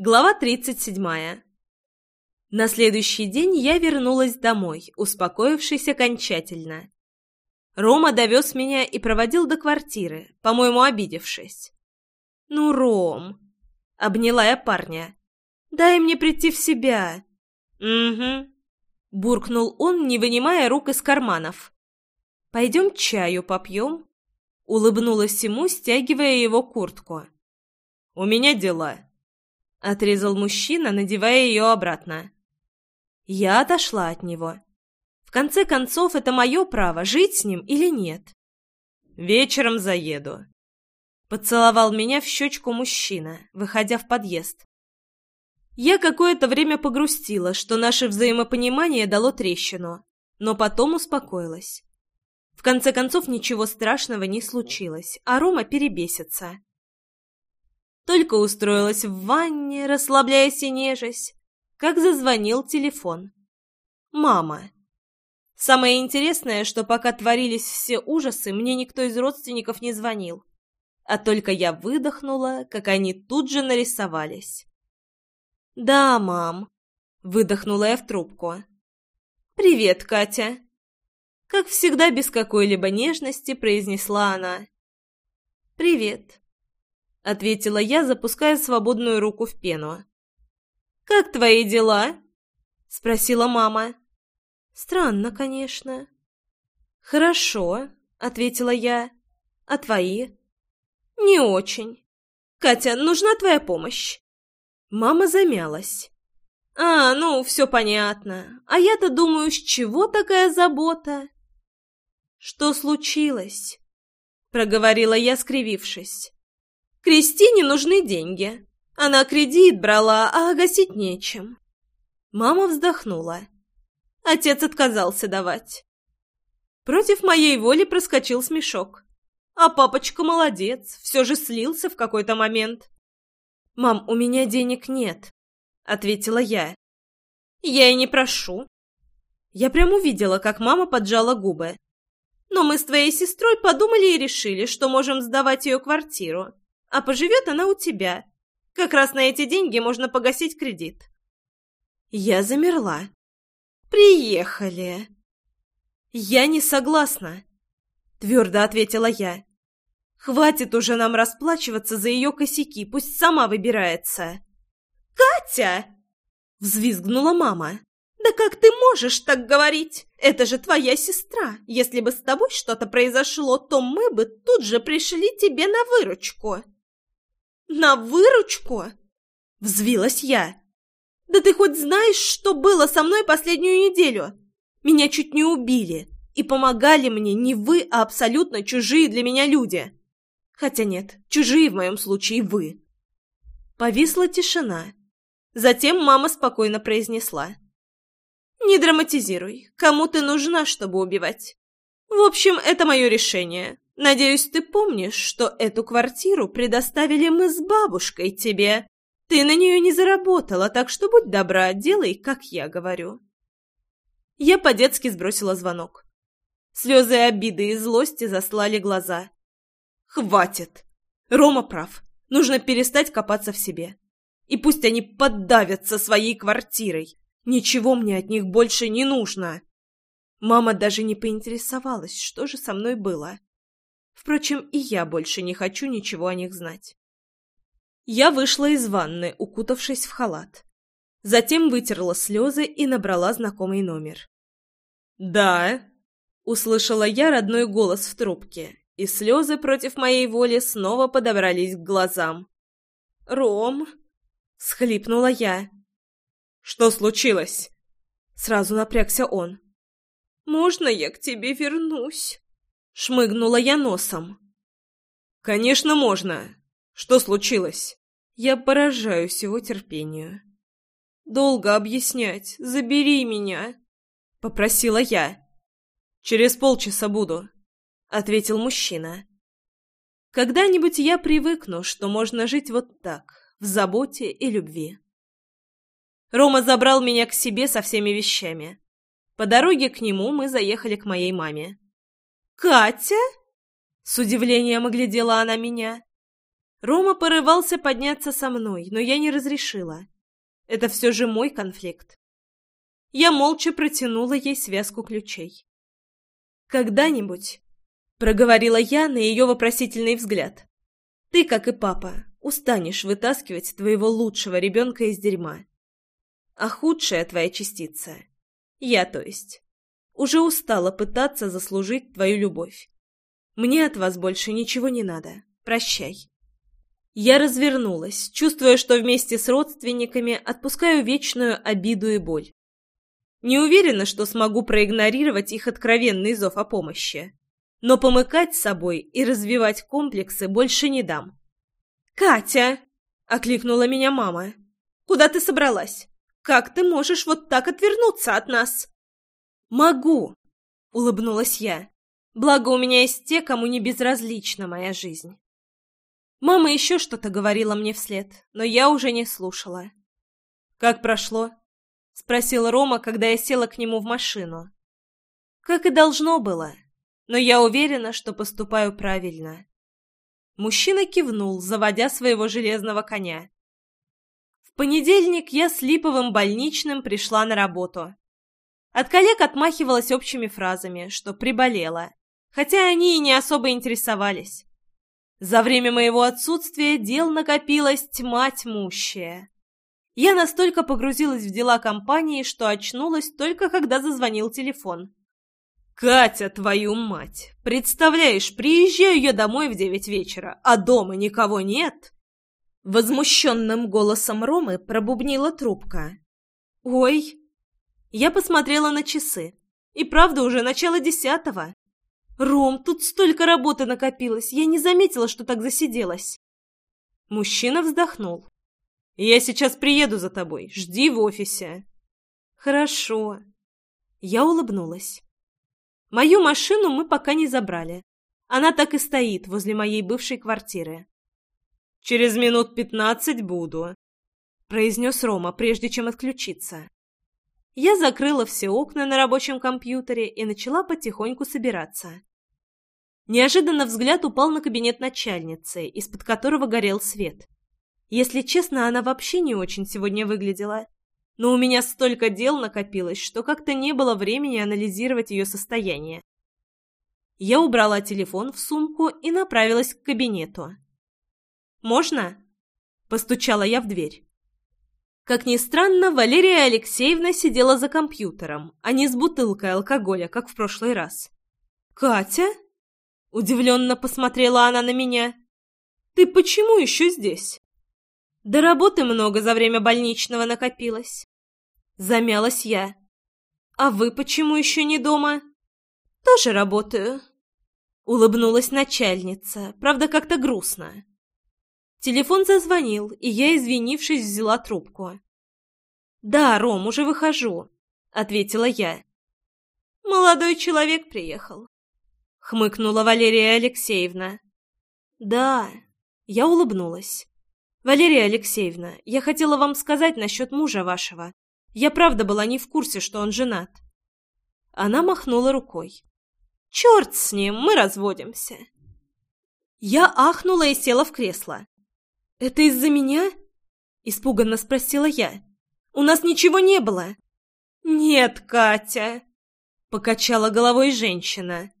Глава 37. На следующий день я вернулась домой, успокоившись окончательно. Рома довез меня и проводил до квартиры, по-моему, обидевшись. «Ну, Ром!» — обняла я парня. «Дай мне прийти в себя!» «Угу», — буркнул он, не вынимая рук из карманов. «Пойдем чаю попьем?» — улыбнулась ему, стягивая его куртку. «У меня дела», — отрезал мужчина, надевая ее обратно. Я отошла от него. В конце концов, это мое право, жить с ним или нет. «Вечером заеду». Поцеловал меня в щечку мужчина, выходя в подъезд. Я какое-то время погрустила, что наше взаимопонимание дало трещину, но потом успокоилась. В конце концов, ничего страшного не случилось, а Рома перебесится. Только устроилась в ванне, расслабляясь и нежась, как зазвонил телефон. Мама. Самое интересное, что пока творились все ужасы, мне никто из родственников не звонил. А только я выдохнула, как они тут же нарисовались. «Да, мам», — выдохнула я в трубку. «Привет, Катя», — как всегда без какой-либо нежности произнесла она. «Привет», — ответила я, запуская свободную руку в пену. «Как твои дела?» — спросила мама. «Странно, конечно». «Хорошо», — ответила я. «А твои?» «Не очень. Катя, нужна твоя помощь». Мама замялась. «А, ну, все понятно. А я-то думаю, с чего такая забота?» «Что случилось?» — проговорила я, скривившись. Кристине нужны деньги. Она кредит брала, а гасить нечем. Мама вздохнула. Отец отказался давать. Против моей воли проскочил смешок. А папочка молодец, все же слился в какой-то момент. «Мам, у меня денег нет», — ответила я. «Я и не прошу». Я прям увидела, как мама поджала губы. «Но мы с твоей сестрой подумали и решили, что можем сдавать ее квартиру а поживет она у тебя. Как раз на эти деньги можно погасить кредит». Я замерла. «Приехали». «Я не согласна», — твердо ответила я. «Хватит уже нам расплачиваться за ее косяки, пусть сама выбирается». «Катя!» — взвизгнула мама. «Да как ты можешь так говорить? Это же твоя сестра. Если бы с тобой что-то произошло, то мы бы тут же пришли тебе на выручку». «На выручку?» — взвилась я. «Да ты хоть знаешь, что было со мной последнюю неделю? Меня чуть не убили, и помогали мне не вы, а абсолютно чужие для меня люди. Хотя нет, чужие в моем случае вы». Повисла тишина. Затем мама спокойно произнесла. «Не драматизируй. Кому ты нужна, чтобы убивать? В общем, это мое решение. Надеюсь, ты помнишь, что эту квартиру предоставили мы с бабушкой тебе. Ты на нее не заработала, так что будь добра, делай, как я говорю». Я по-детски сбросила звонок. Слезы обиды и злости заслали глаза. «Хватит! Рома прав. Нужно перестать копаться в себе. И пусть они поддавятся своей квартирой. Ничего мне от них больше не нужно». Мама даже не поинтересовалась, что же со мной было. Впрочем, и я больше не хочу ничего о них знать. Я вышла из ванны, укутавшись в халат. Затем вытерла слезы и набрала знакомый номер. «Да?» — услышала я родной голос в трубке, и слезы против моей воли снова подобрались к глазам. «Ром!» — схлипнула я. «Что случилось?» Сразу напрягся он. «Можно я к тебе вернусь?» Шмыгнула я носом. «Конечно, можно. Что случилось?» Я поражаюсь его терпению. «Долго объяснять. Забери меня!» — попросила я. «Через полчаса буду», — ответил мужчина. «Когда-нибудь я привыкну, что можно жить вот так, в заботе и любви». Рома забрал меня к себе со всеми вещами. По дороге к нему мы заехали к моей маме. «Катя?» С удивлением оглядела она меня. Рома порывался подняться со мной, но я не разрешила. Это все же мой конфликт. Я молча протянула ей связку ключей. «Когда-нибудь», — проговорила я на ее вопросительный взгляд, — «ты, как и папа, устанешь вытаскивать твоего лучшего ребенка из дерьма. А худшая твоя частица, я то есть, уже устала пытаться заслужить твою любовь. Мне от вас больше ничего не надо. Прощай». Я развернулась, чувствуя, что вместе с родственниками отпускаю вечную обиду и боль. Не уверена, что смогу проигнорировать их откровенный зов о помощи. Но помыкать собой и развивать комплексы больше не дам. «Катя!» — окликнула меня мама. «Куда ты собралась? Как ты можешь вот так отвернуться от нас?» «Могу!» — улыбнулась я. «Благо у меня есть те, кому не безразлична моя жизнь». Мама еще что-то говорила мне вслед, но я уже не слушала. «Как прошло?» — спросил Рома, когда я села к нему в машину. Как и должно было, но я уверена, что поступаю правильно. Мужчина кивнул, заводя своего железного коня. В понедельник я с липовым больничным пришла на работу. От коллег отмахивалась общими фразами, что приболела, хотя они и не особо интересовались. За время моего отсутствия дел накопилась тьма тьмущая. Я настолько погрузилась в дела компании, что очнулась только когда зазвонил телефон. «Катя, твою мать! Представляешь, приезжаю я домой в девять вечера, а дома никого нет!» Возмущенным голосом Ромы пробубнила трубка. «Ой!» Я посмотрела на часы. И правда уже начало десятого. «Ром, тут столько работы накопилось, я не заметила, что так засиделась». Мужчина вздохнул. Я сейчас приеду за тобой. Жди в офисе. Хорошо. Я улыбнулась. Мою машину мы пока не забрали. Она так и стоит возле моей бывшей квартиры. Через минут пятнадцать буду, произнес Рома, прежде чем отключиться. Я закрыла все окна на рабочем компьютере и начала потихоньку собираться. Неожиданно взгляд упал на кабинет начальницы, из-под которого горел свет. Если честно, она вообще не очень сегодня выглядела. Но у меня столько дел накопилось, что как-то не было времени анализировать ее состояние. Я убрала телефон в сумку и направилась к кабинету. «Можно?» – постучала я в дверь. Как ни странно, Валерия Алексеевна сидела за компьютером, а не с бутылкой алкоголя, как в прошлый раз. «Катя?» – удивленно посмотрела она на меня. «Ты почему еще здесь?» Да работы много за время больничного накопилось. Замялась я. А вы почему еще не дома? Тоже работаю. Улыбнулась начальница, правда, как-то грустно. Телефон зазвонил, и я, извинившись, взяла трубку. «Да, Ром, уже выхожу», — ответила я. «Молодой человек приехал», — хмыкнула Валерия Алексеевна. «Да», — я улыбнулась. «Валерия Алексеевна, я хотела вам сказать насчет мужа вашего. Я правда была не в курсе, что он женат». Она махнула рукой. «Черт с ним, мы разводимся». Я ахнула и села в кресло. «Это из-за меня?» – испуганно спросила я. «У нас ничего не было». «Нет, Катя», – покачала головой женщина.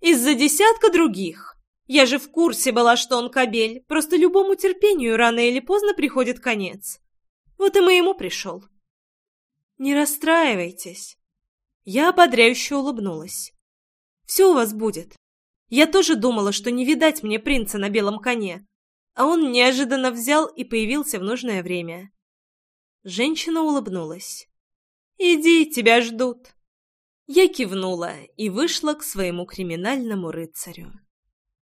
«Из-за десятка других. Я же в курсе была, что он кобель, просто любому терпению рано или поздно приходит конец. Вот и моему пришел. Не расстраивайтесь. Я ободряюще улыбнулась. Все у вас будет. Я тоже думала, что не видать мне принца на белом коне, а он неожиданно взял и появился в нужное время. Женщина улыбнулась. «Иди, тебя ждут». Я кивнула и вышла к своему криминальному рыцарю.